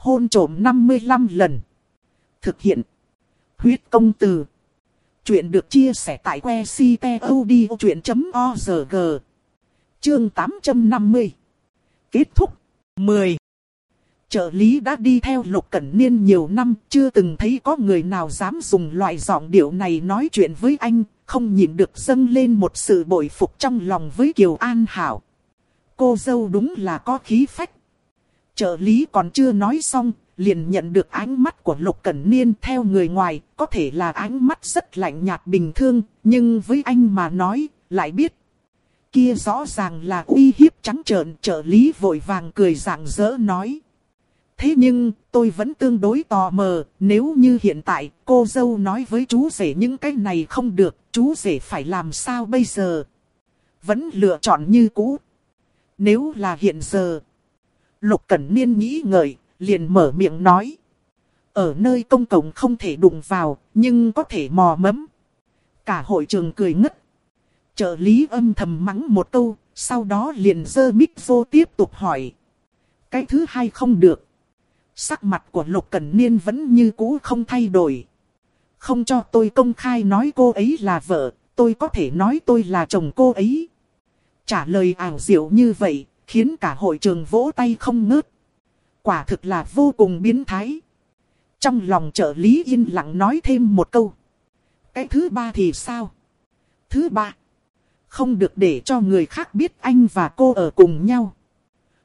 hôn trộm 55 lần. Thực hiện. Huyết công từ. Chuyện được chia sẻ tại que ctod.org. Chương 850. Kết thúc. 10. Trợ lý đã đi theo Lục Cẩn Niên nhiều năm, chưa từng thấy có người nào dám dùng loại giọng điệu này nói chuyện với anh, không nhìn được dâng lên một sự bội phục trong lòng với Kiều An Hảo. Cô dâu đúng là có khí phách. Trợ lý còn chưa nói xong, liền nhận được ánh mắt của Lục Cẩn Niên theo người ngoài, có thể là ánh mắt rất lạnh nhạt bình thường, nhưng với anh mà nói, lại biết. Kia rõ ràng là uy hiếp trắng trợn trợ lý vội vàng cười rạng rỡ nói. Thế nhưng, tôi vẫn tương đối tò mò, nếu như hiện tại cô dâu nói với chú rể những cái này không được, chú rể phải làm sao bây giờ? Vẫn lựa chọn như cũ. Nếu là hiện giờ, Lục Cẩn Niên nghĩ ngợi, liền mở miệng nói. Ở nơi công cộng không thể đụng vào, nhưng có thể mò mẫm. Cả hội trường cười ngất. Trợ lý âm thầm mắng một câu, sau đó liền dơ mic vô tiếp tục hỏi. Cái thứ hai không được. Sắc mặt của Lục Cẩn Niên vẫn như cũ không thay đổi. Không cho tôi công khai nói cô ấy là vợ, tôi có thể nói tôi là chồng cô ấy. Trả lời ảo diệu như vậy, khiến cả hội trường vỗ tay không ngớt. Quả thực là vô cùng biến thái. Trong lòng trợ lý yên lặng nói thêm một câu. Cái thứ ba thì sao? Thứ ba. Không được để cho người khác biết anh và cô ở cùng nhau.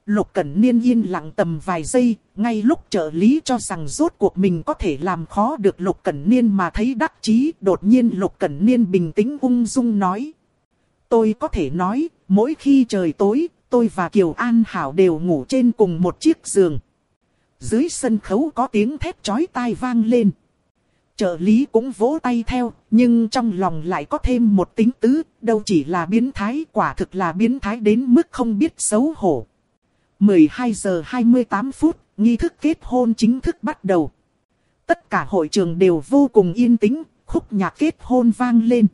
Lục Cẩn Niên yên lặng tầm vài giây, ngay lúc trợ lý cho rằng rốt cuộc mình có thể làm khó được Lục Cẩn Niên mà thấy đắc chí, đột nhiên Lục Cẩn Niên bình tĩnh ung dung nói. Tôi có thể nói, mỗi khi trời tối, tôi và Kiều An Hảo đều ngủ trên cùng một chiếc giường. Dưới sân khấu có tiếng thét chói tai vang lên. Trợ lý cũng vỗ tay theo, nhưng trong lòng lại có thêm một tính tứ, đâu chỉ là biến thái, quả thực là biến thái đến mức không biết xấu hổ. 12 giờ 28 phút, nghi thức kết hôn chính thức bắt đầu. Tất cả hội trường đều vô cùng yên tĩnh, khúc nhạc kết hôn vang lên.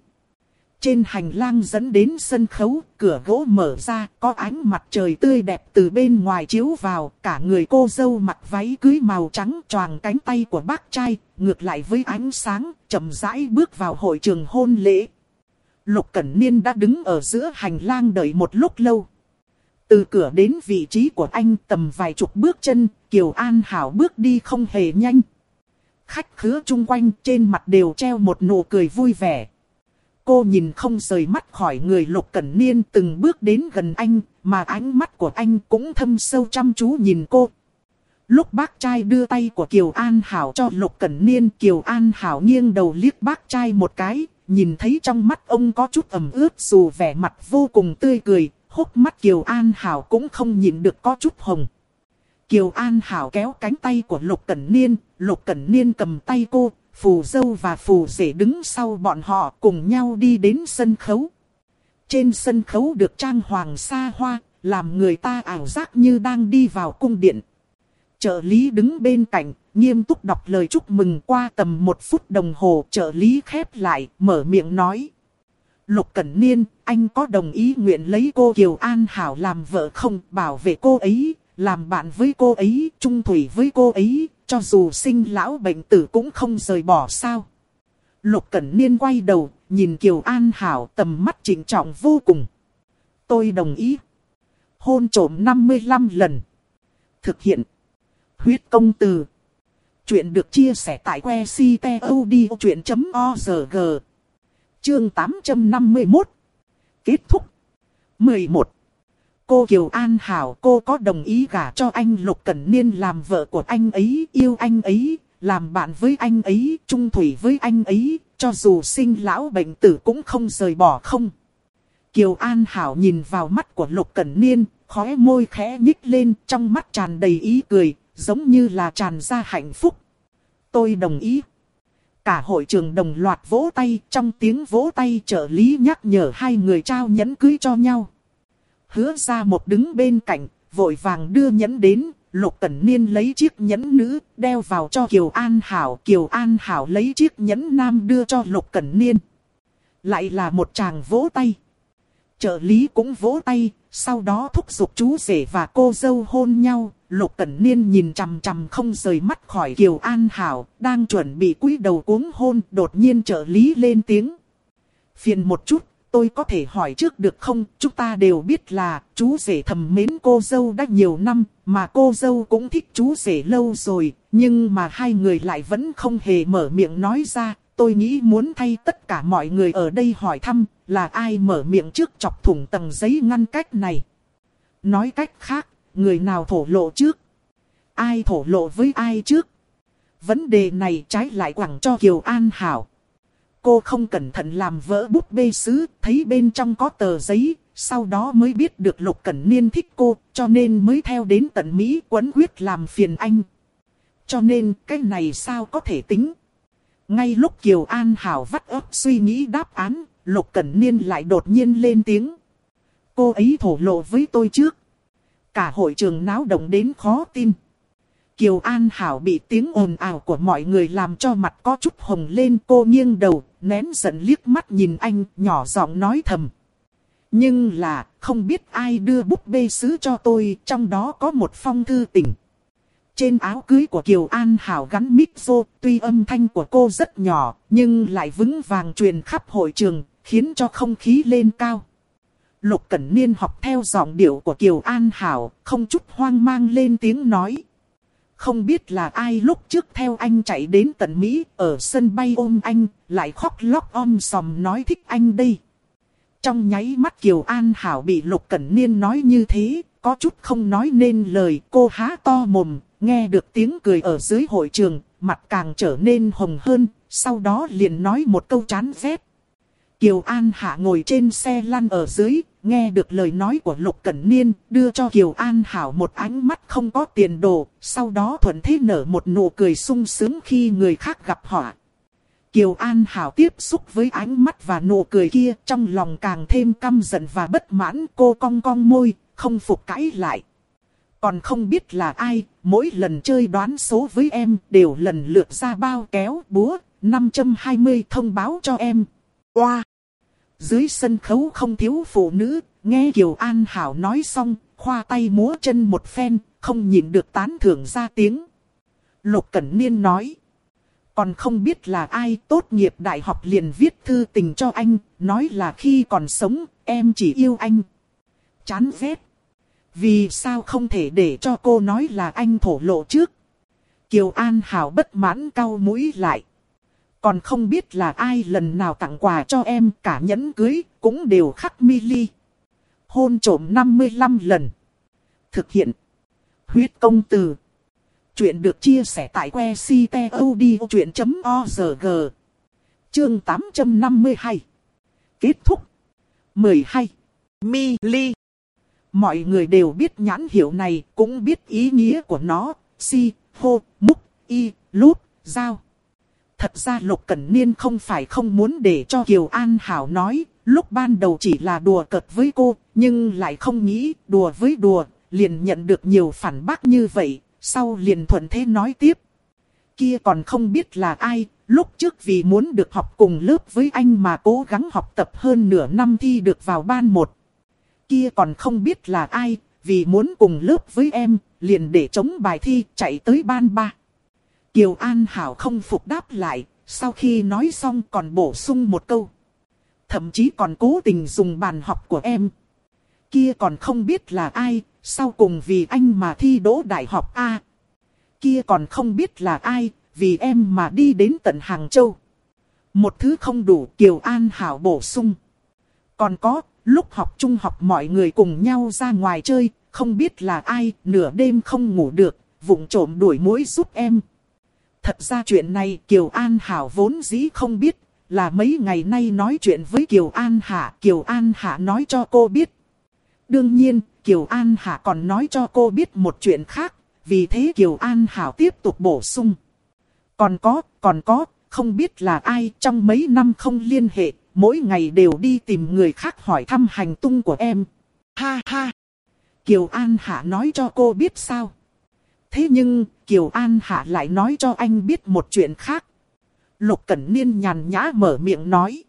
Trên hành lang dẫn đến sân khấu, cửa gỗ mở ra, có ánh mặt trời tươi đẹp từ bên ngoài chiếu vào, cả người cô dâu mặc váy cưới màu trắng choàng cánh tay của bác trai, ngược lại với ánh sáng, chậm rãi bước vào hội trường hôn lễ. Lục Cẩn Niên đã đứng ở giữa hành lang đợi một lúc lâu. Từ cửa đến vị trí của anh tầm vài chục bước chân, Kiều An Hảo bước đi không hề nhanh. Khách khứa chung quanh trên mặt đều treo một nụ cười vui vẻ. Cô nhìn không rời mắt khỏi người Lục Cẩn Niên từng bước đến gần anh, mà ánh mắt của anh cũng thâm sâu chăm chú nhìn cô. Lúc bác trai đưa tay của Kiều An Hảo cho Lục Cẩn Niên, Kiều An Hảo nghiêng đầu liếc bác trai một cái, nhìn thấy trong mắt ông có chút ẩm ướt dù vẻ mặt vô cùng tươi cười, hốc mắt Kiều An Hảo cũng không nhìn được có chút hồng. Kiều An Hảo kéo cánh tay của Lục Cẩn Niên, Lục Cẩn Niên cầm tay cô, phù dâu và phù rể đứng sau bọn họ cùng nhau đi đến sân khấu. Trên sân khấu được trang hoàng xa hoa, làm người ta ảo giác như đang đi vào cung điện. Trợ lý đứng bên cạnh, nghiêm túc đọc lời chúc mừng qua tầm một phút đồng hồ. Trợ lý khép lại, mở miệng nói. Lục Cẩn Niên, anh có đồng ý nguyện lấy cô Kiều An Hảo làm vợ không bảo vệ cô ấy, làm bạn với cô ấy, trung thủy với cô ấy, cho dù sinh lão bệnh tử cũng không rời bỏ sao. Lục Cẩn Niên quay đầu, nhìn Kiều An Hảo tầm mắt trịnh trọng vô cùng. Tôi đồng ý. Hôn trổm 55 lần. Thực hiện. Huyết công từ. Chuyện được chia sẻ tại que ctod.org. Chương 851. Kết thúc. 11. Cô Kiều An Hảo cô có đồng ý gả cho anh Lục Cẩn Niên làm vợ của anh ấy, yêu anh ấy, làm bạn với anh ấy, trung thủy với anh ấy, cho dù sinh lão bệnh tử cũng không rời bỏ không. Kiều An Hảo nhìn vào mắt của Lục Cẩn Niên, khóe môi khẽ nhích lên trong mắt tràn đầy ý cười, giống như là tràn ra hạnh phúc. Tôi đồng ý. Cả hội trường đồng loạt vỗ tay, trong tiếng vỗ tay trợ lý nhắc nhở hai người trao nhẫn cưới cho nhau hứa ra một đứng bên cạnh, vội vàng đưa nhẫn đến, Lục Cẩn Niên lấy chiếc nhẫn nữ, đeo vào cho Kiều An Hảo. Kiều An Hảo lấy chiếc nhẫn nam đưa cho Lục Cẩn Niên. Lại là một chàng vỗ tay. Trợ lý cũng vỗ tay, sau đó thúc giục chú rể và cô dâu hôn nhau. Lục Cẩn Niên nhìn chằm chằm không rời mắt khỏi Kiều An Hảo, đang chuẩn bị cúi đầu cuống hôn, đột nhiên trợ lý lên tiếng. Phiền một chút, tôi có thể hỏi trước được không? Chúng ta đều biết là chú rể thầm mến cô dâu đã nhiều năm, mà cô dâu cũng thích chú rể lâu rồi, nhưng mà hai người lại vẫn không hề mở miệng nói ra. Tôi nghĩ muốn thay tất cả mọi người ở đây hỏi thăm là ai mở miệng trước chọc thủng tầng giấy ngăn cách này. Nói cách khác, người nào thổ lộ trước? Ai thổ lộ với ai trước? Vấn đề này trái lại quẳng cho Kiều An Hảo. Cô không cẩn thận làm vỡ bút bê sứ, thấy bên trong có tờ giấy, sau đó mới biết được Lục Cẩn Niên thích cô, cho nên mới theo đến tận Mỹ quấn quyết làm phiền anh. Cho nên cái này sao có thể tính? Ngay lúc Kiều An Hảo vắt ấp suy nghĩ đáp án, Lục Cẩn Niên lại đột nhiên lên tiếng. Cô ấy thổ lộ với tôi trước. Cả hội trường náo động đến khó tin. Kiều An Hảo bị tiếng ồn ào của mọi người làm cho mặt có chút hồng lên cô nghiêng đầu, nén giận liếc mắt nhìn anh, nhỏ giọng nói thầm. Nhưng là, không biết ai đưa bút bê sứ cho tôi, trong đó có một phong thư tình. Trên áo cưới của Kiều An Hảo gắn micro, tuy âm thanh của cô rất nhỏ, nhưng lại vững vàng truyền khắp hội trường, khiến cho không khí lên cao. Lục Cẩn Niên học theo giọng điệu của Kiều An Hảo, không chút hoang mang lên tiếng nói. Không biết là ai lúc trước theo anh chạy đến tận Mỹ, ở sân bay ôm anh, lại khóc lóc om sòm nói thích anh đây. Trong nháy mắt Kiều An Hảo bị Lục Cẩn Niên nói như thế, có chút không nói nên lời, cô há to mồm, nghe được tiếng cười ở dưới hội trường, mặt càng trở nên hồng hơn, sau đó liền nói một câu chán ghét. Kiều An Hạ ngồi trên xe lăn ở dưới, nghe được lời nói của Lục Cẩn Niên, đưa cho Kiều An Hảo một ánh mắt không có tiền đồ, sau đó thuận thế nở một nụ cười sung sướng khi người khác gặp họ. Kiều An Hảo tiếp xúc với ánh mắt và nụ cười kia, trong lòng càng thêm căm giận và bất mãn, cô cong cong môi, không phục cãi lại. Còn không biết là ai, mỗi lần chơi đoán số với em đều lần lượt ra bao kéo búa, 520 thông báo cho em. Qua. Wow. Dưới sân khấu không thiếu phụ nữ, nghe Kiều An Hảo nói xong, khoa tay múa chân một phen, không nhìn được tán thưởng ra tiếng. Lục Cẩn Niên nói. Còn không biết là ai tốt nghiệp đại học liền viết thư tình cho anh, nói là khi còn sống, em chỉ yêu anh. Chán ghét. Vì sao không thể để cho cô nói là anh thổ lộ trước? Kiều An Hảo bất mãn cau mũi lại. Còn không biết là ai lần nào tặng quà cho em cả nhẫn cưới cũng đều khắc mi ly. Hôn trổm 55 lần. Thực hiện. Huyết công từ. Chuyện được chia sẻ tại que ctod.org. Chương 852. Kết thúc. 12. Mi ly. Mọi người đều biết nhãn hiệu này, cũng biết ý nghĩa của nó. Si, hô, múc, y, lút, dao. Thật ra Lục Cẩn Niên không phải không muốn để cho Kiều An Hảo nói, lúc ban đầu chỉ là đùa cợt với cô, nhưng lại không nghĩ đùa với đùa, liền nhận được nhiều phản bác như vậy, sau liền thuận thế nói tiếp. Kia còn không biết là ai, lúc trước vì muốn được học cùng lớp với anh mà cố gắng học tập hơn nửa năm thi được vào ban một. Kia còn không biết là ai, vì muốn cùng lớp với em, liền để chống bài thi chạy tới ban ba. Kiều An Hảo không phục đáp lại, sau khi nói xong còn bổ sung một câu. Thậm chí còn cố tình dùng bàn học của em. Kia còn không biết là ai, sau cùng vì anh mà thi đỗ đại học A. Kia còn không biết là ai, vì em mà đi đến tận Hàng Châu. Một thứ không đủ Kiều An Hảo bổ sung. Còn có, lúc học trung học mọi người cùng nhau ra ngoài chơi, không biết là ai, nửa đêm không ngủ được, vụng trộm đuổi mối giúp em. Thật ra chuyện này Kiều An Hảo vốn dĩ không biết, là mấy ngày nay nói chuyện với Kiều An Hạ, Kiều An Hạ nói cho cô biết. Đương nhiên, Kiều An Hạ còn nói cho cô biết một chuyện khác, vì thế Kiều An Hảo tiếp tục bổ sung. Còn có, còn có, không biết là ai trong mấy năm không liên hệ, mỗi ngày đều đi tìm người khác hỏi thăm hành tung của em. Ha ha! Kiều An Hạ nói cho cô biết sao? Thế nhưng, Kiều An Hạ lại nói cho anh biết một chuyện khác. Lục Cẩn Niên nhàn nhã mở miệng nói.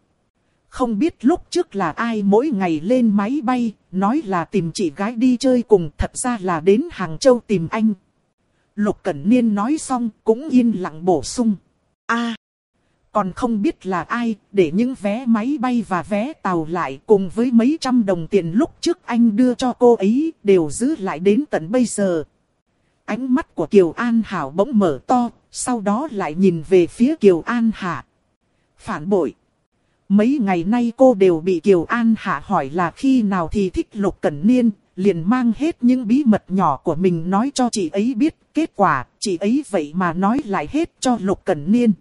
Không biết lúc trước là ai mỗi ngày lên máy bay, nói là tìm chị gái đi chơi cùng, thật ra là đến Hàng Châu tìm anh. Lục Cẩn Niên nói xong cũng yên lặng bổ sung. a còn không biết là ai, để những vé máy bay và vé tàu lại cùng với mấy trăm đồng tiền lúc trước anh đưa cho cô ấy, đều giữ lại đến tận bây giờ. Ánh mắt của Kiều An Hảo bỗng mở to, sau đó lại nhìn về phía Kiều An Hạ. Phản bội. Mấy ngày nay cô đều bị Kiều An Hạ hỏi là khi nào thì thích Lục Cẩn Niên, liền mang hết những bí mật nhỏ của mình nói cho chị ấy biết. Kết quả, chị ấy vậy mà nói lại hết cho Lục Cẩn Niên.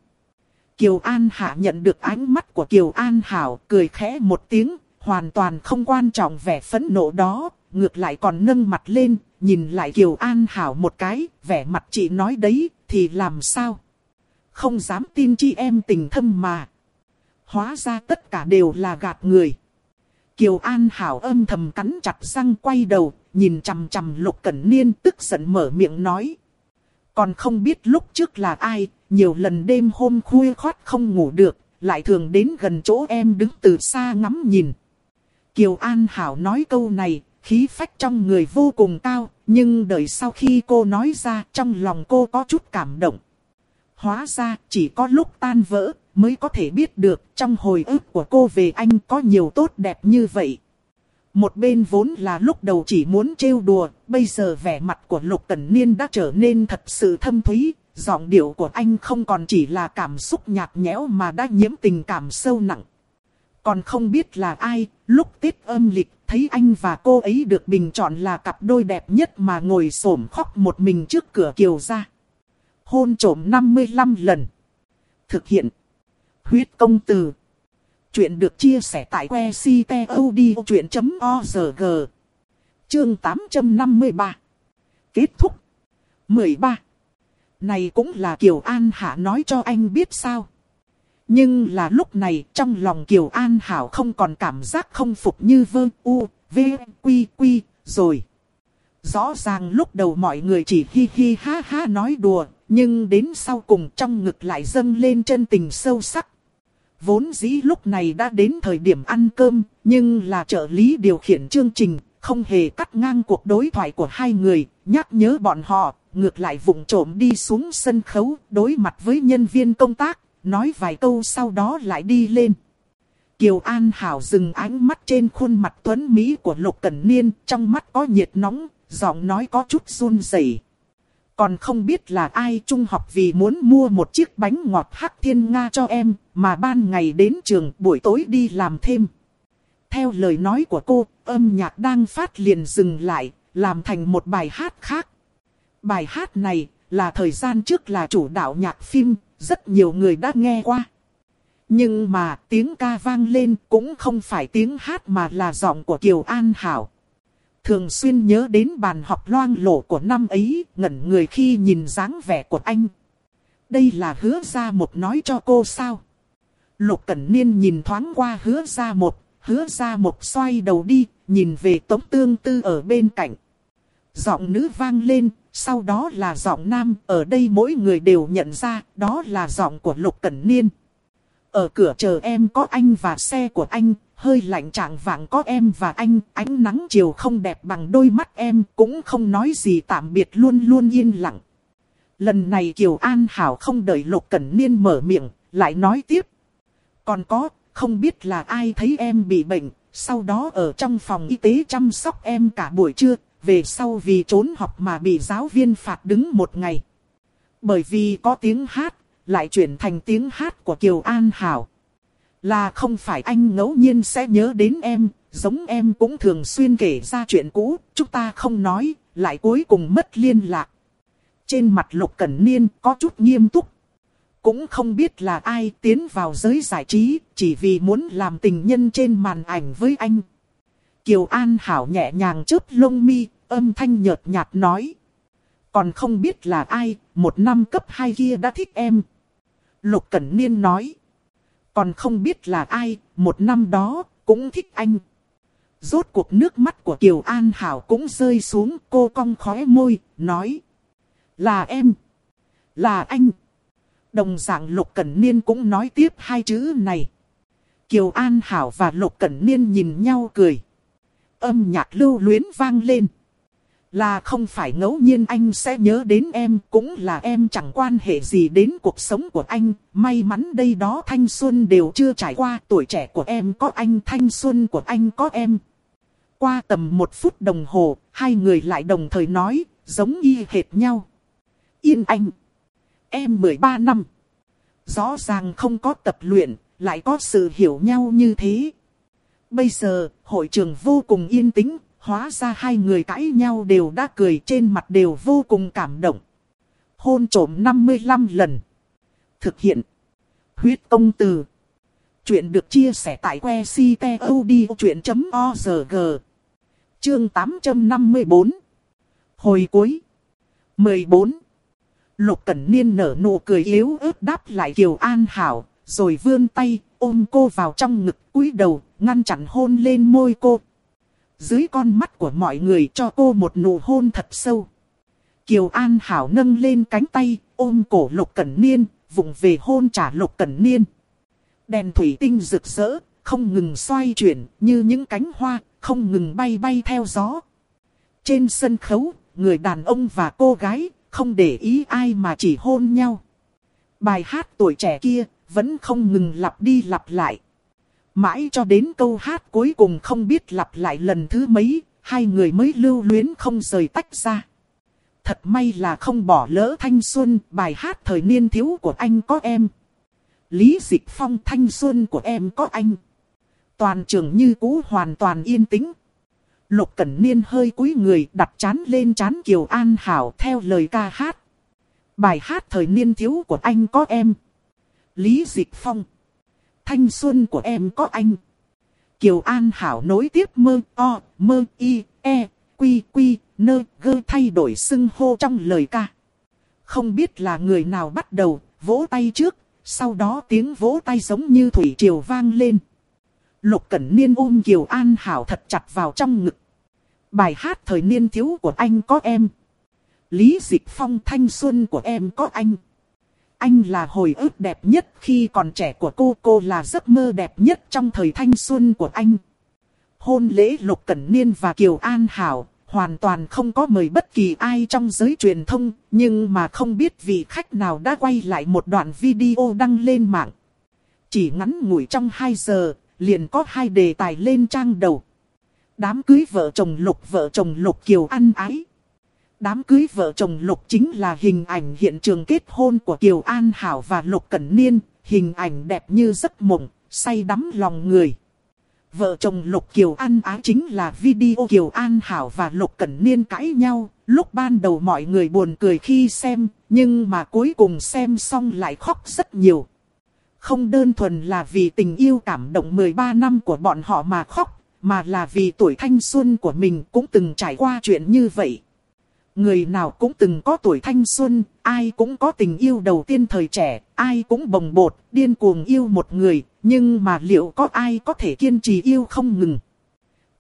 Kiều An Hạ nhận được ánh mắt của Kiều An Hảo, cười khẽ một tiếng, hoàn toàn không quan trọng vẻ phẫn nộ đó, ngược lại còn nâng mặt lên, nhìn lại Kiều An Hảo một cái, vẻ mặt chị nói đấy, thì làm sao? Không dám tin chi em tình thâm mà. Hóa ra tất cả đều là gạt người. Kiều An Hảo âm thầm cắn chặt răng quay đầu, nhìn chằm chằm Lục Cẩn Niên tức giận mở miệng nói. Còn không biết lúc trước là ai, nhiều lần đêm hôm khuya khoát không ngủ được, lại thường đến gần chỗ em đứng từ xa ngắm nhìn. Kiều An Hảo nói câu này, khí phách trong người vô cùng cao, nhưng đợi sau khi cô nói ra trong lòng cô có chút cảm động. Hóa ra chỉ có lúc tan vỡ mới có thể biết được trong hồi ức của cô về anh có nhiều tốt đẹp như vậy. Một bên vốn là lúc đầu chỉ muốn trêu đùa, bây giờ vẻ mặt của Lục Cẩn Niên đã trở nên thật sự thâm thúy, giọng điệu của anh không còn chỉ là cảm xúc nhạt nhẽo mà đã nhiễm tình cảm sâu nặng. Còn không biết là ai, lúc Tết âm lịch thấy anh và cô ấy được bình chọn là cặp đôi đẹp nhất mà ngồi xổm khóc một mình trước cửa kiều ra. Hôn trổm 55 lần. Thực hiện. Huyết công từ. Chuyện được chia sẻ tại que ctod.org. Chương 853. Kết thúc. 13. Này cũng là Kiều An Hạ nói cho anh biết sao. Nhưng là lúc này trong lòng Kiều An Hảo không còn cảm giác không phục như vơ u, v, quy quy, rồi. Rõ ràng lúc đầu mọi người chỉ hi hi ha ha nói đùa, nhưng đến sau cùng trong ngực lại dâng lên chân tình sâu sắc. Vốn dĩ lúc này đã đến thời điểm ăn cơm, nhưng là trợ lý điều khiển chương trình, không hề cắt ngang cuộc đối thoại của hai người, nhắc nhớ bọn họ, ngược lại vụng trộm đi xuống sân khấu, đối mặt với nhân viên công tác, nói vài câu sau đó lại đi lên. Kiều An Hảo dừng ánh mắt trên khuôn mặt tuấn Mỹ của Lục Cẩn Niên, trong mắt có nhiệt nóng, giọng nói có chút run rẩy. Còn không biết là ai trung học vì muốn mua một chiếc bánh ngọt hắc thiên Nga cho em, mà ban ngày đến trường buổi tối đi làm thêm. Theo lời nói của cô, âm nhạc đang phát liền dừng lại, làm thành một bài hát khác. Bài hát này là thời gian trước là chủ đạo nhạc phim, rất nhiều người đã nghe qua. Nhưng mà tiếng ca vang lên cũng không phải tiếng hát mà là giọng của Kiều An Hảo. Thường xuyên nhớ đến bàn học loang lổ của năm ấy, ngẩn người khi nhìn dáng vẻ của anh. Đây là hứa ra một nói cho cô sao. Lục Cẩn Niên nhìn thoáng qua hứa ra một, hứa ra một xoay đầu đi, nhìn về tống tương tư ở bên cạnh. Giọng nữ vang lên, sau đó là giọng nam, ở đây mỗi người đều nhận ra, đó là giọng của Lục Cẩn Niên. Ở cửa chờ em có anh và xe của anh, hơi lạnh trạng vàng có em và anh, ánh nắng chiều không đẹp bằng đôi mắt em, cũng không nói gì tạm biệt luôn luôn yên lặng. Lần này Kiều An Hảo không đợi Lục Cẩn Niên mở miệng, lại nói tiếp. Còn có, không biết là ai thấy em bị bệnh, sau đó ở trong phòng y tế chăm sóc em cả buổi trưa, về sau vì trốn học mà bị giáo viên phạt đứng một ngày. Bởi vì có tiếng hát, lại chuyển thành tiếng hát của Kiều An Hảo. Là không phải anh ngẫu nhiên sẽ nhớ đến em, giống em cũng thường xuyên kể ra chuyện cũ, chúng ta không nói, lại cuối cùng mất liên lạc. Trên mặt Lục Cẩn Niên có chút nghiêm túc. Cũng không biết là ai tiến vào giới giải trí, chỉ vì muốn làm tình nhân trên màn ảnh với anh. Kiều An Hảo nhẹ nhàng chớp lông mi, âm thanh nhợt nhạt nói. Còn không biết là ai, một năm cấp hai kia đã thích em. Lục Cẩn Niên nói. Còn không biết là ai, một năm đó, cũng thích anh. Rốt cuộc nước mắt của Kiều An Hảo cũng rơi xuống cô cong khóe môi, nói. Là em. Là anh. Đồng dạng Lục Cẩn Niên cũng nói tiếp hai chữ này. Kiều An Hảo và Lục Cẩn Niên nhìn nhau cười. Âm nhạc lưu luyến vang lên. Là không phải ngẫu nhiên anh sẽ nhớ đến em, cũng là em chẳng quan hệ gì đến cuộc sống của anh. May mắn đây đó thanh xuân đều chưa trải qua, tuổi trẻ của em có anh, thanh xuân của anh có em. Qua tầm một phút đồng hồ, hai người lại đồng thời nói, giống y hệt nhau. Yên anh. Em 13 năm. Rõ ràng không có tập luyện, lại có sự hiểu nhau như thế. Bây giờ, hội trường vô cùng yên tĩnh, hóa ra hai người cãi nhau đều đã cười trên mặt đều vô cùng cảm động. Hôn trổm 55 lần. Thực hiện. Huyết công từ. Chuyện được chia sẻ tại que ctod.org. Chương 854. Hồi cuối. 14. Lục Cẩn Niên nở nụ cười yếu ớt đáp lại Kiều An Hảo, rồi vươn tay, ôm cô vào trong ngực cúi đầu, ngăn chặn hôn lên môi cô. Dưới con mắt của mọi người cho cô một nụ hôn thật sâu. Kiều An Hảo nâng lên cánh tay, ôm cổ Lục Cẩn Niên, vùng về hôn trả Lục Cẩn Niên. Đèn thủy tinh rực rỡ, không ngừng xoay chuyển như những cánh hoa, không ngừng bay bay theo gió. Trên sân khấu, người đàn ông và cô gái, không để ý ai mà chỉ hôn nhau. Bài hát tuổi trẻ kia, vẫn không ngừng lặp đi lặp lại. Mãi cho đến câu hát cuối cùng không biết lặp lại lần thứ mấy, hai người mới lưu luyến không rời tách ra. Thật may là không bỏ lỡ thanh xuân, bài hát thời niên thiếu của anh có em. Lý Dịch Phong thanh xuân của em có anh. Toàn trường như cũ hoàn toàn yên tĩnh. Lục Cẩn Niên hơi cúi người đặt chán lên chán Kiều An Hảo theo lời ca hát. Bài hát thời niên thiếu của anh có em. Lý Dịch Phong. Thanh xuân của em có anh. Kiều An Hảo nối tiếp mơ o, mơ y, e, quy quy, nơ, gơ thay đổi xưng hô trong lời ca. Không biết là người nào bắt đầu, vỗ tay trước, sau đó tiếng vỗ tay giống như thủy triều vang lên. Lục Cẩn Niên ôm Kiều An Hảo thật chặt vào trong ngực. Bài hát thời niên thiếu của anh có em. Lý Dịch Phong thanh xuân của em có anh. Anh là hồi ức đẹp nhất khi còn trẻ của cô. Cô là giấc mơ đẹp nhất trong thời thanh xuân của anh. Hôn lễ Lục Cẩn Niên và Kiều An Hảo hoàn toàn không có mời bất kỳ ai trong giới truyền thông, nhưng mà không biết vị khách nào đã quay lại một đoạn video đăng lên mạng. Chỉ ngắn ngủi trong 2 giờ, liền có hai đề tài lên trang đầu. Đám cưới vợ chồng Lục vợ chồng Lục Kiều ăn ái. Đám cưới vợ chồng Lục chính là hình ảnh hiện trường kết hôn của Kiều An Hảo và Lục Cẩn Niên, hình ảnh đẹp như giấc mộng, say đắm lòng người. Vợ chồng Lục Kiều An Á chính là video Kiều An Hảo và Lục Cẩn Niên cãi nhau. Lúc ban đầu mọi người buồn cười khi xem, nhưng mà cuối cùng xem xong lại khóc rất nhiều. Không đơn thuần là vì tình yêu cảm động 13 năm của bọn họ mà khóc, mà là vì tuổi thanh xuân của mình cũng từng trải qua chuyện như vậy. Người nào cũng từng có tuổi thanh xuân, ai cũng có tình yêu đầu tiên thời trẻ, ai cũng bồng bột, điên cuồng yêu một người, nhưng mà liệu có ai có thể kiên trì yêu không ngừng?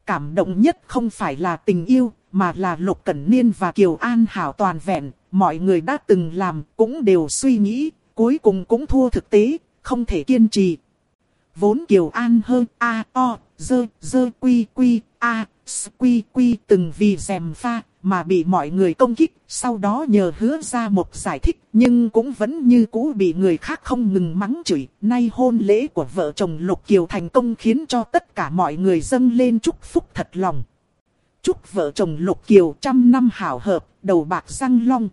Cảm động nhất không phải là tình yêu, mà là Lục Cẩn Niên và Kiều An Hảo toàn vẹn, mọi người đã từng làm cũng đều suy nghĩ, cuối cùng cũng thua thực tế, không thể kiên trì. Vốn Kiều An hơn A, O, dơ, dơ quy quy, a, s, quy quy từng vì dèm pha, mà bị mọi người công kích, sau đó nhờ hứa ra một giải thích, nhưng cũng vẫn như cũ bị người khác không ngừng mắng chửi. Nay hôn lễ của vợ chồng Lục Kiều thành công khiến cho tất cả mọi người dâng lên chúc phúc thật lòng. Chúc vợ chồng Lục Kiều trăm năm hảo hợp, đầu bạc răng long.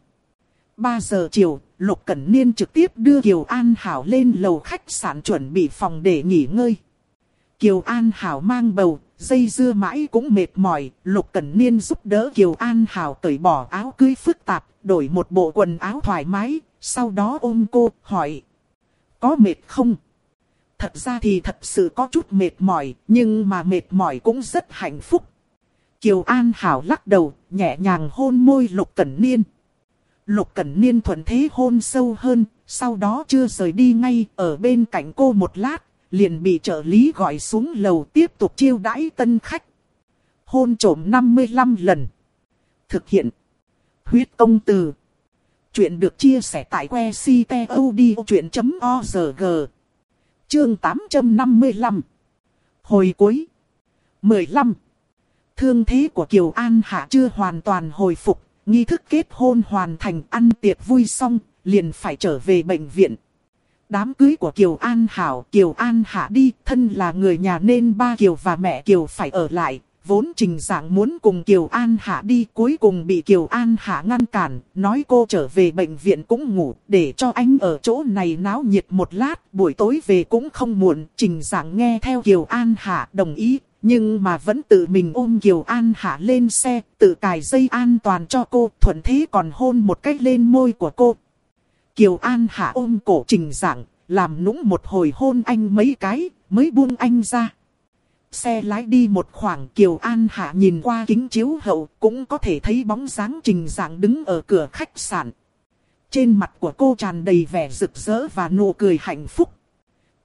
3 giờ chiều, Lục Cẩn Niên trực tiếp đưa Kiều An Hảo lên lầu khách sạn chuẩn bị phòng để nghỉ ngơi. Kiều An Hảo mang bầu, dây dưa mãi cũng mệt mỏi, Lục Cẩn Niên giúp đỡ Kiều An Hảo cởi bỏ áo cưới phức tạp, đổi một bộ quần áo thoải mái, sau đó ôm cô, hỏi. Có mệt không? Thật ra thì thật sự có chút mệt mỏi, nhưng mà mệt mỏi cũng rất hạnh phúc. Kiều An Hảo lắc đầu, nhẹ nhàng hôn môi Lục Cẩn Niên. Lục Cẩn Niên thuận thế hôn sâu hơn, sau đó chưa rời đi ngay ở bên cạnh cô một lát, liền bị trợ lý gọi xuống lầu tiếp tục chiêu đãi tân khách. Hôn trổm 55 lần. Thực hiện. Huyết công từ. Chuyện được chia sẻ tại que ctod.org. Chương 855 Hồi cuối 15 Thương thế của Kiều An Hạ chưa hoàn toàn hồi phục, nghi thức kết hôn hoàn thành ăn tiệc vui xong, liền phải trở về bệnh viện. Đám cưới của Kiều An Hảo, Kiều An Hạ đi, thân là người nhà nên ba Kiều và mẹ Kiều phải ở lại. Vốn trình dạng muốn cùng Kiều An Hạ đi, cuối cùng bị Kiều An Hạ ngăn cản, nói cô trở về bệnh viện cũng ngủ, để cho anh ở chỗ này náo nhiệt một lát, buổi tối về cũng không muộn. Trình dạng nghe theo Kiều An Hạ đồng ý, nhưng mà vẫn tự mình ôm Kiều An Hạ lên xe, tự cài dây an toàn cho cô, thuận thế còn hôn một cách lên môi của cô. Kiều An Hạ ôm cổ trình giảng, làm nũng một hồi hôn anh mấy cái, mới buông anh ra. Xe lái đi một khoảng Kiều An Hạ nhìn qua kính chiếu hậu cũng có thể thấy bóng dáng trình dạng đứng ở cửa khách sạn. Trên mặt của cô tràn đầy vẻ rực rỡ và nụ cười hạnh phúc.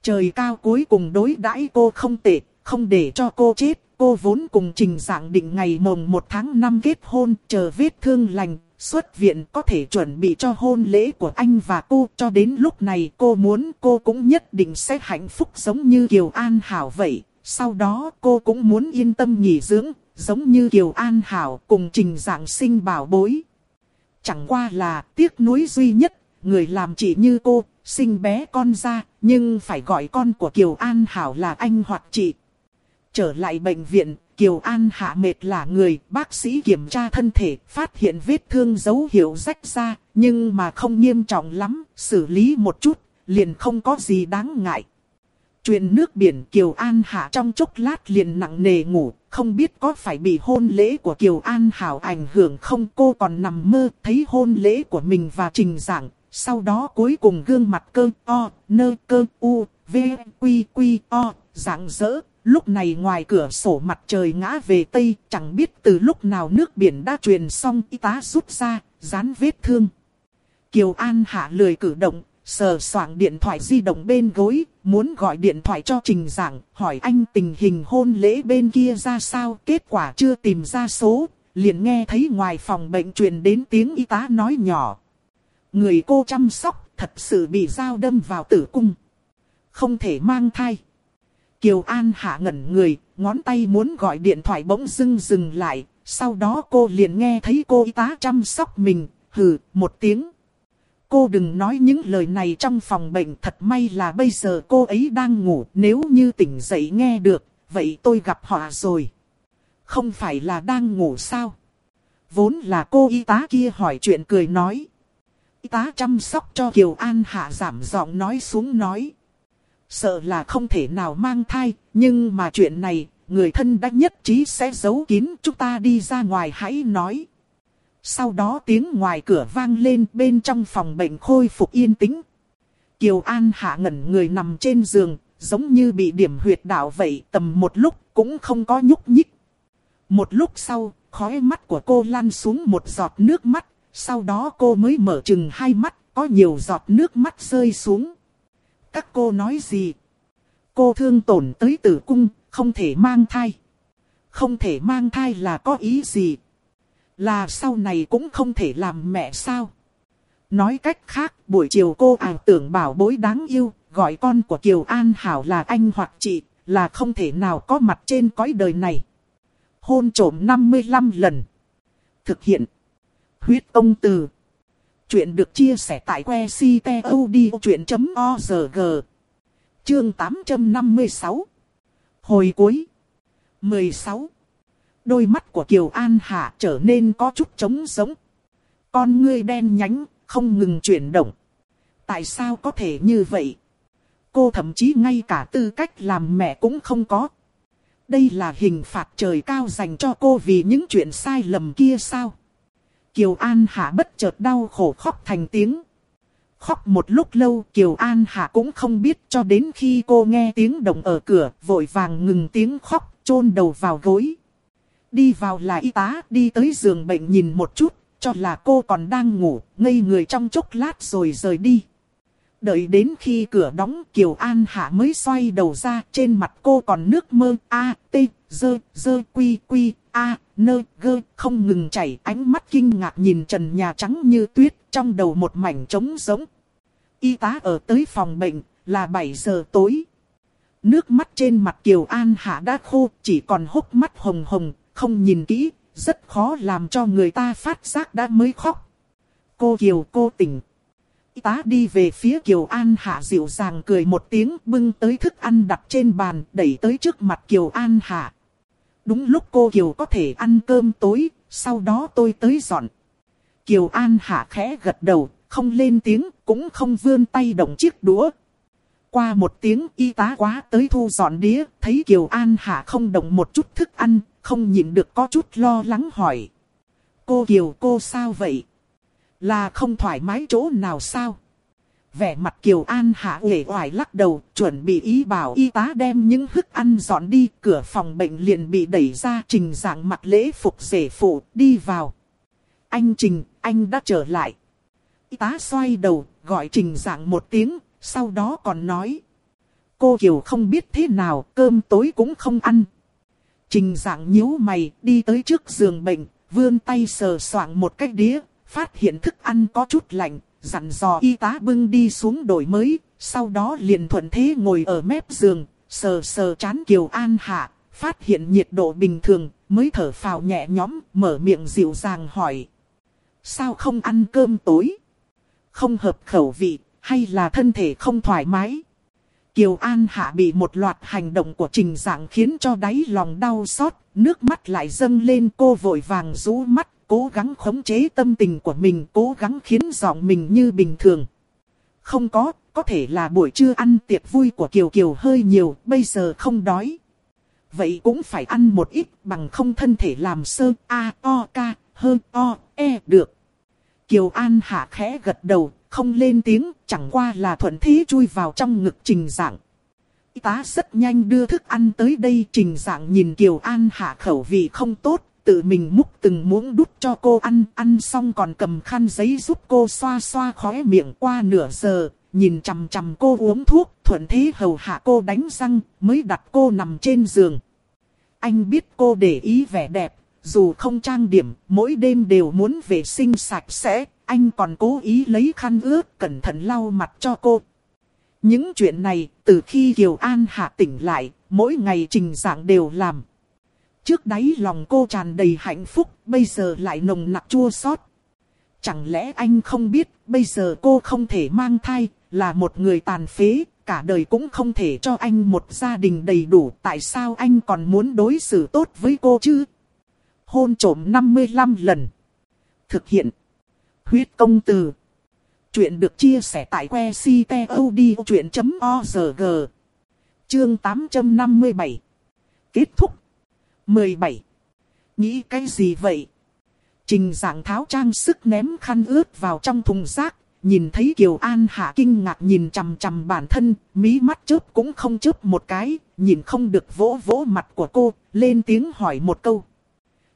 Trời cao cuối cùng đối đãi cô không tệ, không để cho cô chết. Cô vốn cùng trình dạng định ngày mồng 1 tháng 5 kết hôn, chờ vết thương lành, xuất viện có thể chuẩn bị cho hôn lễ của anh và cô. Cho đến lúc này cô muốn cô cũng nhất định sẽ hạnh phúc giống như Kiều An Hảo vậy. Sau đó cô cũng muốn yên tâm nghỉ dưỡng, giống như Kiều An Hảo cùng trình dạng sinh bảo bối. Chẳng qua là tiếc nuối duy nhất, người làm chị như cô, sinh bé con ra, nhưng phải gọi con của Kiều An Hảo là anh hoặc chị. Trở lại bệnh viện, Kiều An hạ mệt là người, bác sĩ kiểm tra thân thể, phát hiện vết thương dấu hiệu rách ra, nhưng mà không nghiêm trọng lắm, xử lý một chút, liền không có gì đáng ngại. Chuyện nước biển Kiều An Hạ trong chốc lát liền nặng nề ngủ, không biết có phải bị hôn lễ của Kiều An Hảo ảnh hưởng không cô còn nằm mơ thấy hôn lễ của mình và trình giảng. Sau đó cuối cùng gương mặt cơ o, nơ cơ u, v, quy quy o, dạng dỡ. Lúc này ngoài cửa sổ mặt trời ngã về Tây, chẳng biết từ lúc nào nước biển đã truyền xong y tá rút ra, dán vết thương. Kiều An Hạ lười cử động, sờ soạng điện thoại di động bên gối, muốn gọi điện thoại cho trình giảng, hỏi anh tình hình hôn lễ bên kia ra sao, kết quả chưa tìm ra số, liền nghe thấy ngoài phòng bệnh truyền đến tiếng y tá nói nhỏ. Người cô chăm sóc thật sự bị dao đâm vào tử cung. Không thể mang thai. Kiều An hạ ngẩn người, ngón tay muốn gọi điện thoại bỗng dưng dừng lại, sau đó cô liền nghe thấy cô y tá chăm sóc mình, hừ, một tiếng. Cô đừng nói những lời này trong phòng bệnh thật may là bây giờ cô ấy đang ngủ nếu như tỉnh dậy nghe được, vậy tôi gặp họ rồi. Không phải là đang ngủ sao? Vốn là cô y tá kia hỏi chuyện cười nói. Y tá chăm sóc cho Kiều An Hạ giảm giọng nói xuống nói. Sợ là không thể nào mang thai, nhưng mà chuyện này, người thân đã nhất trí sẽ giấu kín chúng ta đi ra ngoài hãy nói. Sau đó tiếng ngoài cửa vang lên bên trong phòng bệnh khôi phục yên tĩnh. Kiều An hạ ngẩn người nằm trên giường, giống như bị điểm huyệt đạo vậy tầm một lúc cũng không có nhúc nhích. Một lúc sau, khói mắt của cô lăn xuống một giọt nước mắt, sau đó cô mới mở chừng hai mắt, có nhiều giọt nước mắt rơi xuống. Các cô nói gì? Cô thương tổn tới tử cung, không thể mang thai. Không thể mang thai là có ý gì? Là sau này cũng không thể làm mẹ sao? Nói cách khác, buổi chiều cô ảo tưởng bảo bối đáng yêu, gọi con của Kiều An Hảo là anh hoặc chị, là không thể nào có mặt trên cõi đời này. Hôn trổm 55 lần. Thực hiện. Huyết ông từ. Chuyện được chia sẻ tại que ctod.org. Chương 856. Hồi cuối. 16. Đôi mắt của Kiều An Hạ trở nên có chút trống giống. Con ngươi đen nhánh, không ngừng chuyển động. Tại sao có thể như vậy? Cô thậm chí ngay cả tư cách làm mẹ cũng không có. Đây là hình phạt trời cao dành cho cô vì những chuyện sai lầm kia sao? Kiều An Hạ bất chợt đau khổ khóc thành tiếng. Khóc một lúc lâu Kiều An Hạ cũng không biết cho đến khi cô nghe tiếng động ở cửa vội vàng ngừng tiếng khóc chôn đầu vào gối. Đi vào là y tá đi tới giường bệnh nhìn một chút cho là cô còn đang ngủ ngây người trong chốc lát rồi rời đi. Đợi đến khi cửa đóng Kiều An Hạ mới xoay đầu ra trên mặt cô còn nước mơ A, T, dơ, dơ, quy, quy, A, nơ, gơ, không ngừng chảy ánh mắt kinh ngạc nhìn trần nhà trắng như tuyết trong đầu một mảnh trống giống. Y tá ở tới phòng bệnh là 7 giờ tối. nước mắt trên mặt Kiều An Hạ đã khô, chỉ còn hốc mắt hồng hồng, không nhìn kỹ, rất khó làm cho người ta phát giác đã mới khóc. Cô Kiều cô tỉnh. Y tá đi về phía Kiều An Hạ dịu dàng cười một tiếng bưng tới thức ăn đặt trên bàn đẩy tới trước mặt Kiều An Hạ. Đúng lúc cô Kiều có thể ăn cơm tối, sau đó tôi tới dọn. Kiều An Hạ khẽ gật đầu, không lên tiếng, cũng không vươn tay động chiếc đũa. Qua một tiếng y tá quá tới thu dọn đĩa, thấy Kiều An Hạ không động một chút thức ăn, không nhịn được có chút lo lắng hỏi. Cô Kiều cô sao vậy? Là không thoải mái chỗ nào sao? Vẻ mặt Kiều An Hạ uể oải lắc đầu, chuẩn bị ý bảo y tá đem những thức ăn dọn đi, cửa phòng bệnh liền bị đẩy ra, trình dạng mặt lễ phục rể phụ, đi vào. Anh Trình, anh đã trở lại. Y tá xoay đầu, gọi trình dạng một tiếng, sau đó còn nói. Cô Kiều không biết thế nào, cơm tối cũng không ăn. Trình dạng nhíu mày, đi tới trước giường bệnh, vươn tay sờ soạng một cái đĩa, phát hiện thức ăn có chút lạnh, dặn dò y tá bưng đi xuống đổi mới, sau đó liền thuận thế ngồi ở mép giường, sờ sờ chán Kiều An Hạ, phát hiện nhiệt độ bình thường, mới thở phào nhẹ nhõm, mở miệng dịu dàng hỏi. Sao không ăn cơm tối? Không hợp khẩu vị, hay là thân thể không thoải mái? Kiều An Hạ bị một loạt hành động của trình dạng khiến cho đáy lòng đau xót, nước mắt lại dâng lên cô vội vàng rũ mắt, cố gắng khống chế tâm tình của mình, cố gắng khiến giọng mình như bình thường. Không có, có thể là buổi trưa ăn tiệc vui của Kiều Kiều hơi nhiều, bây giờ không đói. Vậy cũng phải ăn một ít bằng không thân thể làm sơ A, O, K, H, O, E được. Kiều An Hạ khẽ gật đầu, không lên tiếng, chẳng qua là thuận thế chui vào trong ngực trình dạng. Y tá rất nhanh đưa thức ăn tới đây trình dạng nhìn Kiều An Hạ khẩu vị không tốt, tự mình múc từng muỗng đút cho cô ăn, ăn xong còn cầm khăn giấy giúp cô xoa xoa khóe miệng qua nửa giờ, nhìn chằm chằm cô uống thuốc, thuận thế hầu hạ cô đánh răng, mới đặt cô nằm trên giường. Anh biết cô để ý vẻ đẹp, dù không trang điểm, mỗi đêm đều muốn vệ sinh sạch sẽ, anh còn cố ý lấy khăn ướt cẩn thận lau mặt cho cô. Những chuyện này, từ khi Kiều An hạ tỉnh lại, mỗi ngày trình dạng đều làm. Trước đáy lòng cô tràn đầy hạnh phúc, bây giờ lại nồng nặc chua xót. Chẳng lẽ anh không biết, bây giờ cô không thể mang thai, là một người tàn phế, cả đời cũng không thể cho anh một gia đình đầy đủ. Tại sao anh còn muốn đối xử tốt với cô chứ? Hôn trổm 55 lần. Thực hiện. Huyết công từ. Chuyện được chia sẻ tại que ctod.org. Chương 857. Kết thúc. 17. Nghĩ cái gì vậy? Trình dạng tháo trang sức ném khăn ướt vào trong thùng rác, nhìn thấy Kiều An Hạ kinh ngạc nhìn chằm chằm bản thân, mí mắt chớp cũng không chớp một cái, nhìn không được vỗ vỗ mặt của cô, lên tiếng hỏi một câu.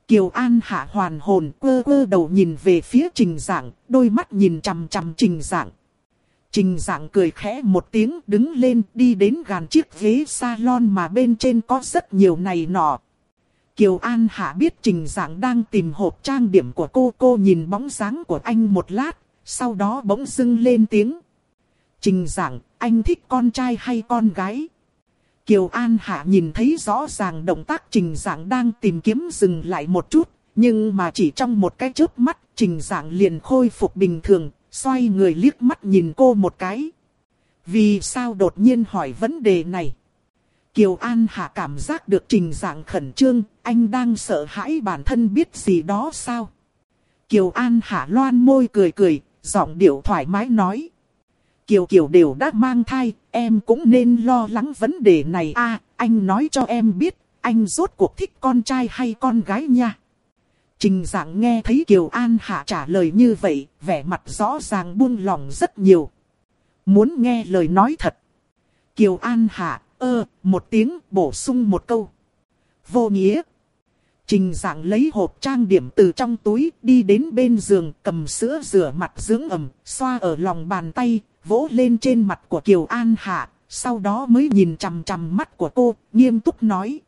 Kiều An Hạ hoàn hồn quơ quơ đầu nhìn về phía trình dạng, đôi mắt nhìn chằm chằm trình dạng. Trình dạng cười khẽ một tiếng đứng lên đi đến gàn chiếc ghế salon mà bên trên có rất nhiều này nọ, Kiều An Hạ biết trình Giảng đang tìm hộp trang điểm của cô. Cô nhìn bóng dáng của anh một lát, sau đó bỗng dưng lên tiếng. Trình Giảng, anh thích con trai hay con gái? Kiều An Hạ nhìn thấy rõ ràng động tác trình Giảng đang tìm kiếm dừng lại một chút. Nhưng mà chỉ trong một cái chớp mắt, trình Giảng liền khôi phục bình thường, xoay người liếc mắt nhìn cô một cái. Vì sao đột nhiên hỏi vấn đề này? Kiều An Hạ cảm giác được trình dạng khẩn trương, anh đang sợ hãi bản thân biết gì đó sao? Kiều An Hạ loan môi cười cười, giọng điệu thoải mái nói. Kiều Kiều đều đã mang thai, em cũng nên lo lắng vấn đề này a anh nói cho em biết, anh rốt cuộc thích con trai hay con gái nha. Trình dạng nghe thấy Kiều An Hạ trả lời như vậy, vẻ mặt rõ ràng buông lòng rất nhiều. Muốn nghe lời nói thật. Kiều An Hạ, ơ, một tiếng bổ sung một câu. Vô nghĩa. Trình dạng lấy hộp trang điểm từ trong túi đi đến bên giường cầm sữa rửa mặt dưỡng ẩm, xoa ở lòng bàn tay, vỗ lên trên mặt của Kiều An Hạ, sau đó mới nhìn chằm chằm mắt của cô, nghiêm túc nói.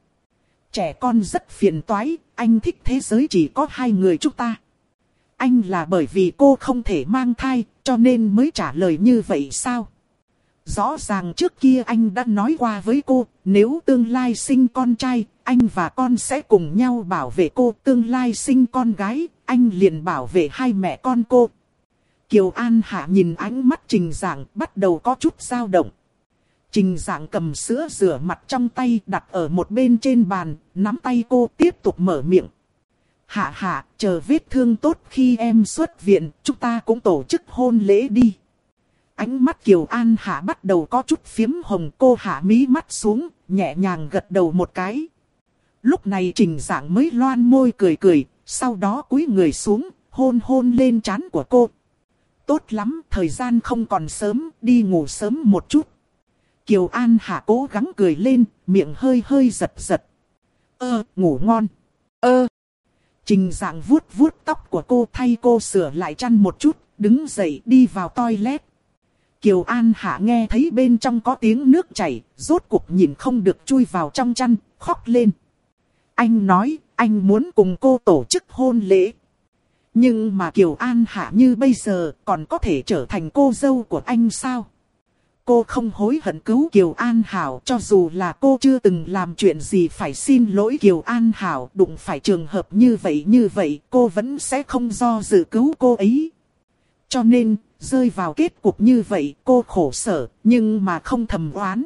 Trẻ con rất phiền toái, anh thích thế giới chỉ có hai người chúng ta. Anh là bởi vì cô không thể mang thai, cho nên mới trả lời như vậy sao? Rõ ràng trước kia anh đã nói qua với cô, nếu tương lai sinh con trai, anh và con sẽ cùng nhau bảo vệ cô. Tương lai sinh con gái, anh liền bảo vệ hai mẹ con cô. Kiều An Hạ nhìn ánh mắt Trình Giảng bắt đầu có chút dao động. Trình Giảng cầm sữa rửa mặt trong tay đặt ở một bên trên bàn, nắm tay cô tiếp tục mở miệng. Hạ hạ, chờ vết thương tốt khi em xuất viện, chúng ta cũng tổ chức hôn lễ đi. Ánh mắt Kiều An Hạ bắt đầu có chút phiếm hồng cô hạ mí mắt xuống, nhẹ nhàng gật đầu một cái. Lúc này trình giảng mới loan môi cười cười, sau đó cúi người xuống, hôn hôn lên trán của cô. Tốt lắm, thời gian không còn sớm, đi ngủ sớm một chút. Kiều An Hạ cố gắng cười lên, miệng hơi hơi giật giật. Ơ, ngủ ngon. Ơ. Trình dạng vuốt vuốt tóc của cô thay cô sửa lại chăn một chút, đứng dậy đi vào toilet. Kiều An Hạ nghe thấy bên trong có tiếng nước chảy, rốt cuộc nhìn không được chui vào trong chăn, khóc lên. Anh nói, anh muốn cùng cô tổ chức hôn lễ. Nhưng mà Kiều An Hạ như bây giờ còn có thể trở thành cô dâu của anh sao? Cô không hối hận cứu Kiều An Hảo cho dù là cô chưa từng làm chuyện gì phải xin lỗi Kiều An Hảo đụng phải trường hợp như vậy như vậy cô vẫn sẽ không do dự cứu cô ấy. Cho nên, rơi vào kết cục như vậy cô khổ sở nhưng mà không thầm oán.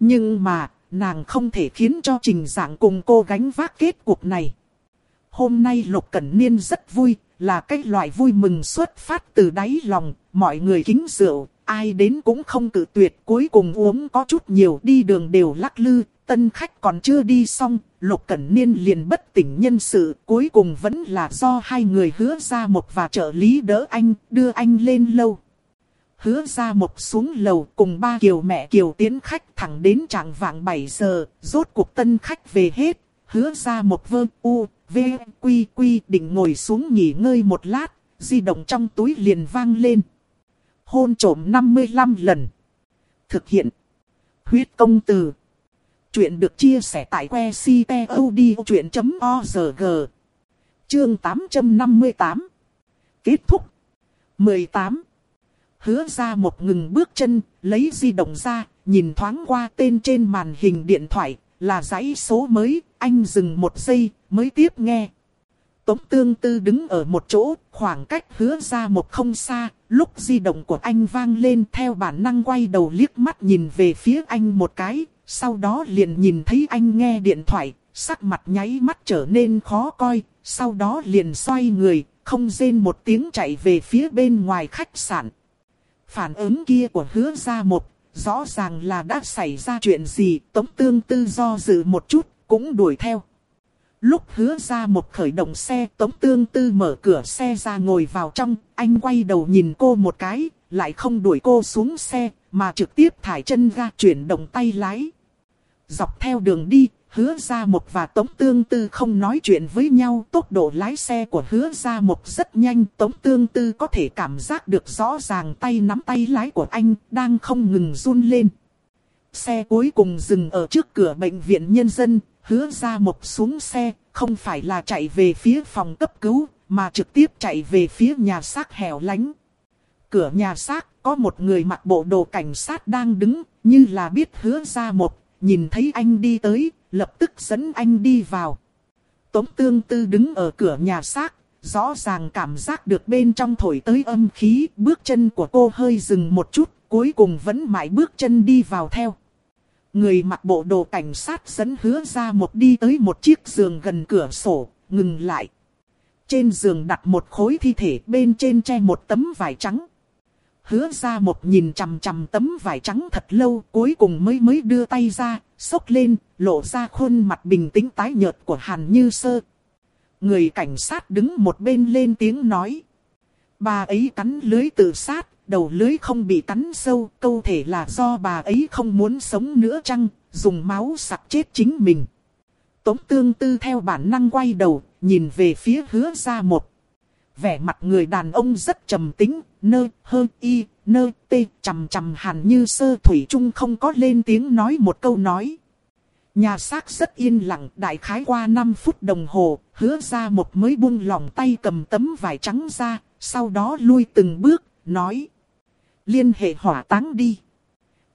Nhưng mà, nàng không thể khiến cho trình dạng cùng cô gánh vác kết cục này. Hôm nay Lục Cẩn Niên rất vui, là cái loại vui mừng xuất phát từ đáy lòng, mọi người kính rượu, ai đến cũng không cự tuyệt, cuối cùng uống có chút nhiều đi đường đều lắc lư, tân khách còn chưa đi xong, Lục Cẩn Niên liền bất tỉnh nhân sự, cuối cùng vẫn là do hai người hứa ra một và trợ lý đỡ anh, đưa anh lên lâu. Hứa ra một xuống lầu cùng ba kiều mẹ kiều tiến khách thẳng đến trạng vạng 7 giờ, rốt cuộc tân khách về hết, hứa ra một vơ u, v, quy quy định ngồi xuống nghỉ ngơi một lát, di động trong túi liền vang lên. Hôn trổm 55 lần. Thực hiện. Huyết công từ. Chuyện được chia sẻ tại que ctod.org. Chương 858. Kết thúc. 18. Hứa ra một ngừng bước chân, lấy di động ra, nhìn thoáng qua tên trên màn hình điện thoại, là dãy số mới, anh dừng một giây, mới tiếp nghe. Tống tương tư đứng ở một chỗ, khoảng cách hứa ra một không xa, lúc di động của anh vang lên theo bản năng quay đầu liếc mắt nhìn về phía anh một cái, sau đó liền nhìn thấy anh nghe điện thoại, sắc mặt nháy mắt trở nên khó coi, sau đó liền xoay người, không rên một tiếng chạy về phía bên ngoài khách sạn. Phản ứng kia của hứa ra một, rõ ràng là đã xảy ra chuyện gì, tống tương tư do dự một chút, cũng đuổi theo. Lúc hứa ra một khởi động xe, tống tương tư mở cửa xe ra ngồi vào trong, anh quay đầu nhìn cô một cái, lại không đuổi cô xuống xe, mà trực tiếp thải chân ga chuyển động tay lái. Dọc theo đường đi, hứa ra một và tống tương tư không nói chuyện với nhau. Tốc độ lái xe của hứa ra một rất nhanh. Tống tương tư có thể cảm giác được rõ ràng tay nắm tay lái của anh đang không ngừng run lên. Xe cuối cùng dừng ở trước cửa bệnh viện nhân dân, hứa ra một xuống xe, không phải là chạy về phía phòng cấp cứu, mà trực tiếp chạy về phía nhà xác hẻo lánh. Cửa nhà xác, có một người mặc bộ đồ cảnh sát đang đứng, như là biết hứa ra một, nhìn thấy anh đi tới, lập tức dẫn anh đi vào. Tống tương tư đứng ở cửa nhà xác, rõ ràng cảm giác được bên trong thổi tới âm khí, bước chân của cô hơi dừng một chút, cuối cùng vẫn mãi bước chân đi vào theo. Người mặc bộ đồ cảnh sát dẫn hứa ra một đi tới một chiếc giường gần cửa sổ, ngừng lại. Trên giường đặt một khối thi thể bên trên che một tấm vải trắng. Hứa ra một nhìn chằm chằm tấm vải trắng thật lâu cuối cùng mới mới đưa tay ra, xốc lên, lộ ra khuôn mặt bình tĩnh tái nhợt của Hàn Như Sơ. Người cảnh sát đứng một bên lên tiếng nói. Bà ấy cắn lưới tự sát, đầu lưới không bị cắn sâu, câu thể là do bà ấy không muốn sống nữa chăng, dùng máu sặc chết chính mình. Tống tương tư theo bản năng quay đầu, nhìn về phía hứa ra một. Vẻ mặt người đàn ông rất trầm tính, nơ, hơ, y, nơ, tê, chầm chầm hàn như sơ thủy trung không có lên tiếng nói một câu nói. Nhà xác rất yên lặng, đại khái qua 5 phút đồng hồ, hứa ra một mới buông lòng tay cầm tấm vải trắng ra, sau đó lui từng bước, nói. Liên hệ hỏa táng đi.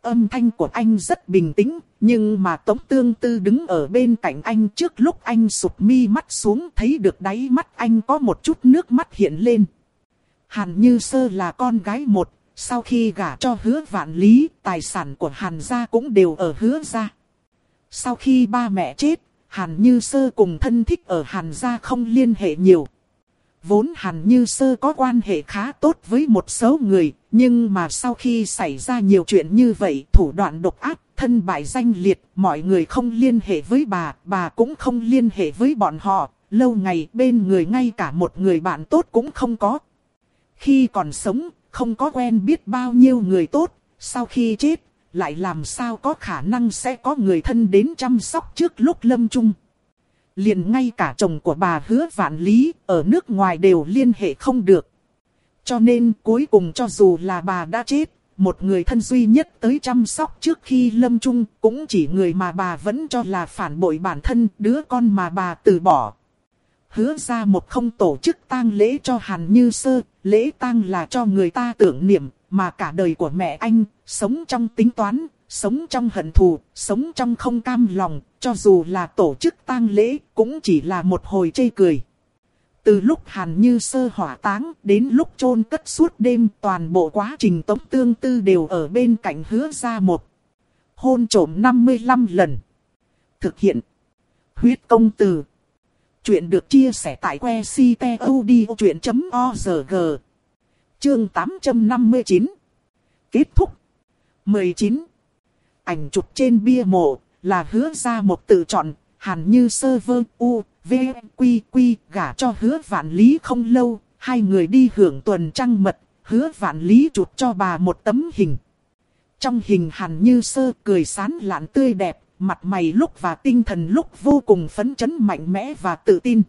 Âm thanh của anh rất bình tĩnh, nhưng mà Tống Tương Tư đứng ở bên cạnh anh trước lúc anh sụp mi mắt xuống thấy được đáy mắt anh có một chút nước mắt hiện lên. Hàn Như Sơ là con gái một, sau khi gả cho hứa vạn lý, tài sản của Hàn gia cũng đều ở hứa gia. Sau khi ba mẹ chết, Hàn Như Sơ cùng thân thích ở Hàn gia không liên hệ nhiều. Vốn Hàn Như Sơ có quan hệ khá tốt với một số người, nhưng mà sau khi xảy ra nhiều chuyện như vậy, thủ đoạn độc ác, thân bại danh liệt, mọi người không liên hệ với bà, bà cũng không liên hệ với bọn họ, lâu ngày bên người ngay cả một người bạn tốt cũng không có. Khi còn sống, không có quen biết bao nhiêu người tốt, sau khi chết, lại làm sao có khả năng sẽ có người thân đến chăm sóc trước lúc lâm chung. Liền ngay cả chồng của bà hứa vạn lý, ở nước ngoài đều liên hệ không được. Cho nên cuối cùng cho dù là bà đã chết, một người thân duy nhất tới chăm sóc trước khi lâm chung cũng chỉ người mà bà vẫn cho là phản bội bản thân đứa con mà bà từ bỏ. Hứa ra một không tổ chức tang lễ cho Hàn Như Sơ, lễ tang là cho người ta tưởng niệm, mà cả đời của mẹ anh, sống trong tính toán, sống trong hận thù, sống trong không cam lòng, cho dù là tổ chức tang lễ, cũng chỉ là một hồi chê cười. Từ lúc Hàn Như Sơ hỏa táng đến lúc chôn cất suốt đêm toàn bộ quá trình tống tương tư đều ở bên cạnh hứa ra một. Hôn trổm 55 lần. Thực hiện. Huyết công từ. Chuyện được chia sẻ tại que ctod.org. Chương 859. Kết thúc. 19. Ảnh chụp trên bia mộ là hứa ra một tự chọn, hàn như sơ vơ u, v, quy quy, gả cho hứa vạn lý không lâu, hai người đi hưởng tuần trăng mật, hứa vạn lý chụp cho bà một tấm hình. Trong hình hàn như sơ cười sán lạn tươi đẹp, mặt mày lúc và tinh thần lúc vô cùng phấn chấn mạnh mẽ và tự tin.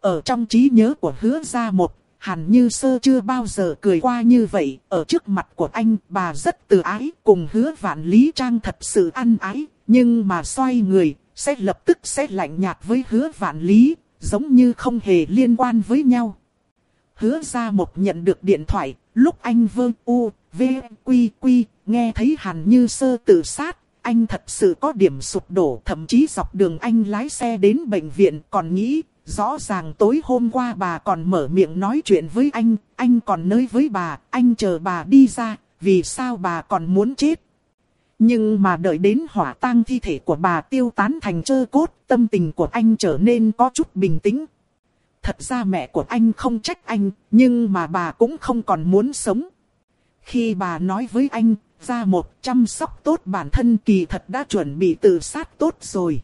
Ở trong trí nhớ của hứa gia một, Hàn Như Sơ chưa bao giờ cười qua như vậy, ở trước mặt của anh, bà rất từ ái, cùng hứa vạn lý trang thật sự ăn ái, nhưng mà xoay người, sẽ lập tức sẽ lạnh nhạt với hứa vạn lý, giống như không hề liên quan với nhau. Hứa ra một nhận được điện thoại, lúc anh vơ u, v, quy quy, nghe thấy Hàn Như Sơ tự sát, anh thật sự có điểm sụp đổ, thậm chí dọc đường anh lái xe đến bệnh viện còn nghĩ, rõ ràng tối hôm qua bà còn mở miệng nói chuyện với anh, anh còn nơi với bà, anh chờ bà đi ra, vì sao bà còn muốn chết. Nhưng mà đợi đến hỏa tang thi thể của bà tiêu tán thành trơ cốt, tâm tình của anh trở nên có chút bình tĩnh. Thật ra mẹ của anh không trách anh, nhưng mà bà cũng không còn muốn sống. Khi bà nói với anh, ra một chăm sóc tốt bản thân kỳ thật đã chuẩn bị tự sát tốt rồi.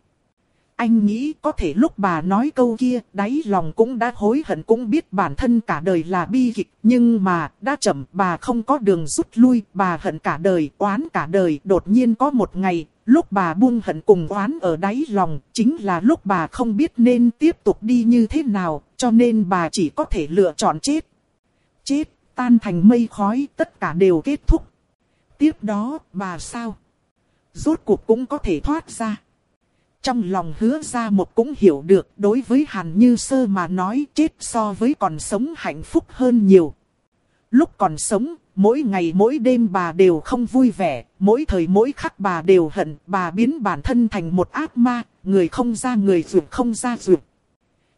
Anh nghĩ có thể lúc bà nói câu kia, đáy lòng cũng đã hối hận cũng biết bản thân cả đời là bi kịch. Nhưng mà, đã chậm, bà không có đường rút lui, bà hận cả đời, oán cả đời. Đột nhiên có một ngày, lúc bà buông hận cùng oán ở đáy lòng, chính là lúc bà không biết nên tiếp tục đi như thế nào, cho nên bà chỉ có thể lựa chọn chết. Chết, tan thành mây khói, tất cả đều kết thúc. Tiếp đó, bà sao? Rốt cuộc cũng có thể thoát ra. Trong lòng hứa ra một cũng hiểu được đối với Hàn Như Sơ mà nói chết so với còn sống hạnh phúc hơn nhiều. Lúc còn sống, mỗi ngày mỗi đêm bà đều không vui vẻ, mỗi thời mỗi khắc bà đều hận, bà biến bản thân thành một ác ma, người không ra người ruột không ra ruột.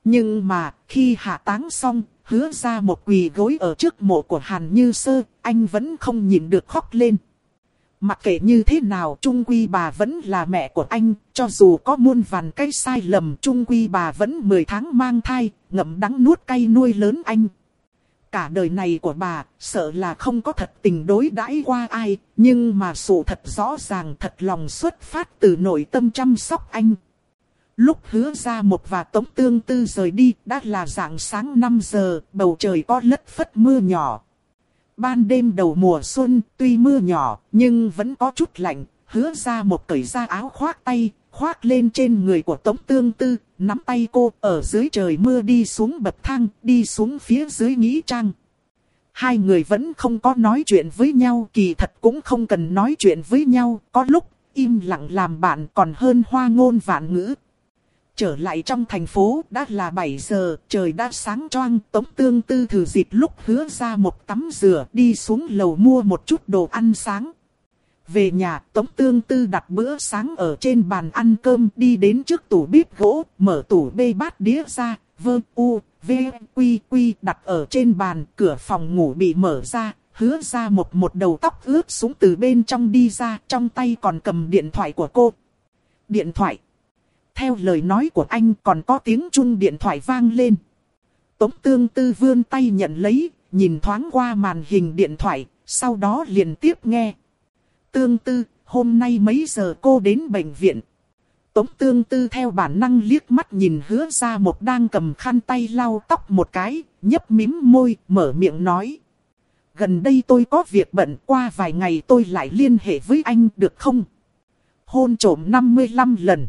Nhưng mà, khi hạ táng xong, hứa ra một quỳ gối ở trước mộ của Hàn Như Sơ, anh vẫn không nhịn được khóc lên. Mặc kệ như thế nào Trung Quy bà vẫn là mẹ của anh, cho dù có muôn vàn cái sai lầm Trung Quy bà vẫn 10 tháng mang thai, ngậm đắng nuốt cay nuôi lớn anh. Cả đời này của bà, sợ là không có thật tình đối đãi qua ai, nhưng mà sự thật rõ ràng thật lòng xuất phát từ nội tâm chăm sóc anh. Lúc hứa ra một và tống tương tư rời đi, đã là dạng sáng 5 giờ, bầu trời có lất phất mưa nhỏ, Ban đêm đầu mùa xuân, tuy mưa nhỏ, nhưng vẫn có chút lạnh, hứa ra một cởi ra áo khoác tay, khoác lên trên người của Tống Tương Tư, nắm tay cô ở dưới trời mưa đi xuống bậc thang, đi xuống phía dưới nghĩ trang. Hai người vẫn không có nói chuyện với nhau, kỳ thật cũng không cần nói chuyện với nhau, có lúc im lặng làm bạn còn hơn hoa ngôn vạn ngữ. Trở lại trong thành phố đã là 7 giờ, trời đã sáng choang, Tống Tương Tư thử dịp lúc hứa ra một tắm rửa đi xuống lầu mua một chút đồ ăn sáng. Về nhà, Tống Tương Tư đặt bữa sáng ở trên bàn ăn cơm đi đến trước tủ bếp gỗ, mở tủ bê bát đĩa ra, vơ u, v, quy quy đặt ở trên bàn, cửa phòng ngủ bị mở ra, hứa ra một một đầu tóc ướt xuống từ bên trong đi ra, trong tay còn cầm điện thoại của cô. Điện thoại. Theo lời nói của anh còn có tiếng chuông điện thoại vang lên. Tống tương tư vươn tay nhận lấy, nhìn thoáng qua màn hình điện thoại, sau đó liền tiếp nghe. Tương tư, hôm nay mấy giờ cô đến bệnh viện? Tống tương tư theo bản năng liếc mắt nhìn hứa ra một đang cầm khăn tay lau tóc một cái, nhấp mím môi, mở miệng nói. Gần đây tôi có việc bận qua vài ngày tôi lại liên hệ với anh được không? Hôn trổm 55 lần.